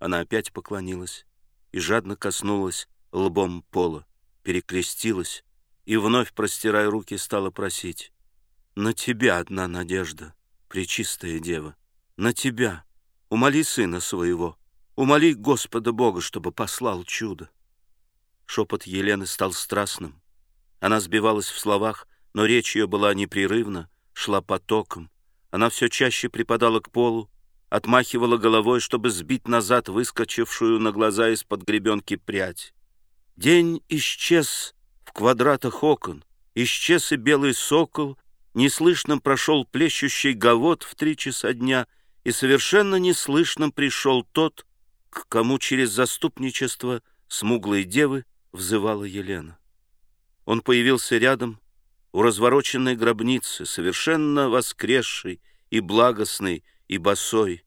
Она опять поклонилась и жадно коснулась лбом пола, перекрестилась и, вновь простирая руки, стала просить. «На тебя одна надежда, Пречистая Дева, на тебя. Умоли сына своего, умоли Господа Бога, чтобы послал чудо». Шепот Елены стал страстным. Она сбивалась в словах, но речь ее была непрерывна, шла потоком. Она все чаще припадала к полу, отмахивала головой, чтобы сбить назад выскочившую на глаза из-под гребенки прядь. День исчез в квадратах окон, исчез и белый сокол, неслышным прошел плещущий гавот в три часа дня, и совершенно неслышным пришел тот, к кому через заступничество смуглой девы взывала Елена. Он появился рядом, у развороченной гробницы, совершенно воскресшей и благостной, и босой.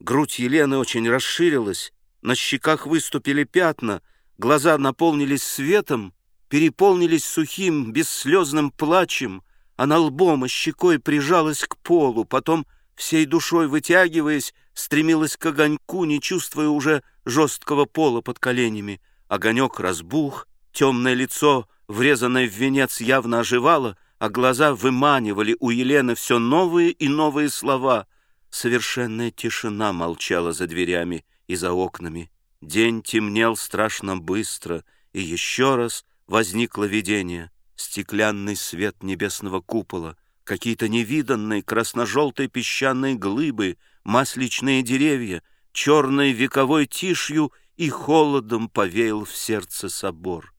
Грудь Елены очень расширилась, на щеках выступили пятна, глаза наполнились светом, переполнились сухим, бесслезным плачем, она лбом и щекой прижалась к полу, потом, всей душой вытягиваясь, стремилась к огоньку, не чувствуя уже жесткого пола под коленями. Огонек разбух, темное лицо, врезанное в венец, явно оживало, а глаза выманивали у Елены все новые и новые слова — Совершенная тишина молчала за дверями и за окнами. День темнел страшно быстро, и еще раз возникло видение. Стеклянный свет небесного купола, какие-то невиданные красно-желтые песчаные глыбы, масличные деревья, черной вековой тишью и холодом повеял в сердце собор.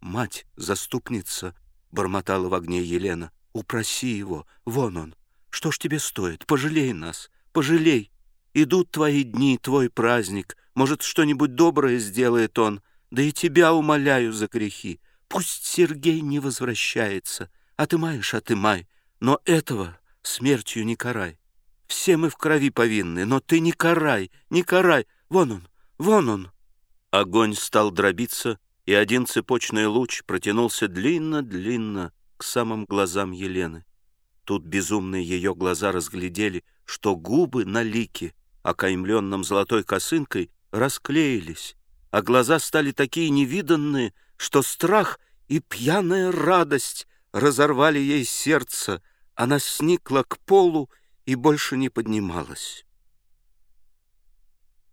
«Мать, заступница!» — бормотала в огне Елена. «Упроси его, вон он, что ж тебе стоит? Пожалей нас, пожалей. Идут твои дни, твой праздник. Может, что-нибудь доброе сделает он. Да и тебя умоляю за грехи. Пусть Сергей не возвращается. Отымаешь, отымай. Но этого смертью не карай. Все мы в крови повинны, но ты не карай, не карай. Вон он, вон он. Огонь стал дробиться, и один цепочный луч протянулся длинно-длинно к самым глазам Елены. Тут безумные ее глаза разглядели, что губы на лике, окаймленном золотой косынкой, расклеились, а глаза стали такие невиданные, что страх и пьяная радость разорвали ей сердце. Она сникла к полу и больше не поднималась.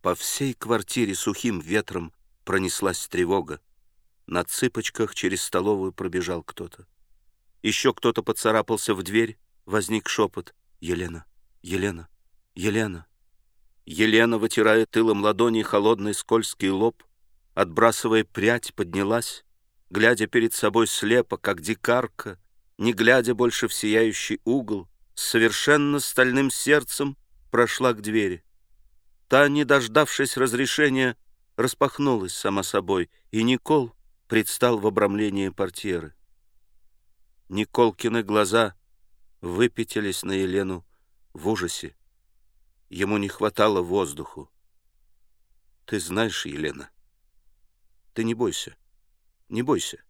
По всей квартире сухим ветром пронеслась тревога. На цыпочках через столовую пробежал кто-то. Еще кто-то поцарапался в дверь, возник шепот. «Елена! Елена! Елена!» Елена, вытирая тылом ладони холодный скользкий лоб, отбрасывая прядь, поднялась, глядя перед собой слепо, как дикарка, не глядя больше в сияющий угол, с совершенно стальным сердцем прошла к двери. Та, не дождавшись разрешения, распахнулась сама собой, и Никол предстал в обрамлении портьеры. Николкины глаза выпятились на Елену в ужасе. Ему не хватало воздуху. Ты знаешь, Елена, ты не бойся, не бойся.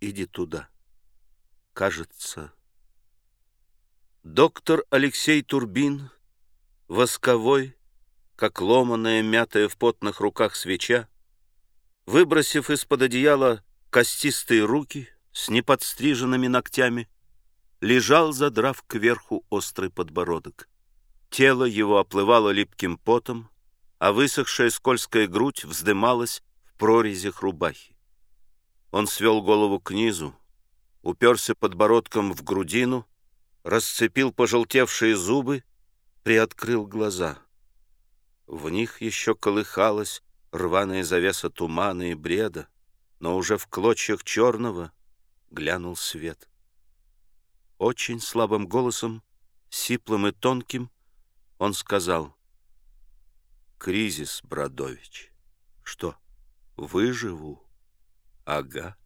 Иди туда. Кажется... Доктор Алексей Турбин, восковой, как ломаная, мятая в потных руках свеча, выбросив из-под одеяла костистые руки, с неподстриженными ногтями, лежал, задрав кверху острый подбородок. Тело его оплывало липким потом, а высохшая скользкая грудь вздымалась в прорезях рубахи. Он свел голову к низу, уперся подбородком в грудину, расцепил пожелтевшие зубы, приоткрыл глаза. В них еще колыхалась рваная завеса тумана и бреда, но уже в клочьях черного — глянул свет. Очень слабым голосом, сиплым и тонким, он сказал, «Кризис, Бродович. Что, выживу? Ага».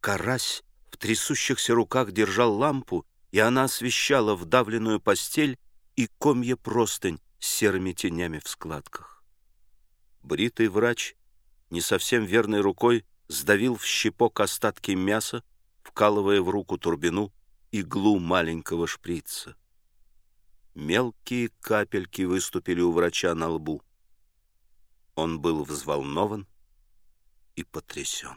Карась в трясущихся руках держал лампу, и она освещала вдавленную постель и комья простынь с серыми тенями в складках. Бритый врач, не совсем верной рукой, сдавил в щепок остатки мяса, вкалывая в руку турбину иглу маленького шприца. Мелкие капельки выступили у врача на лбу. Он был взволнован и потрясен.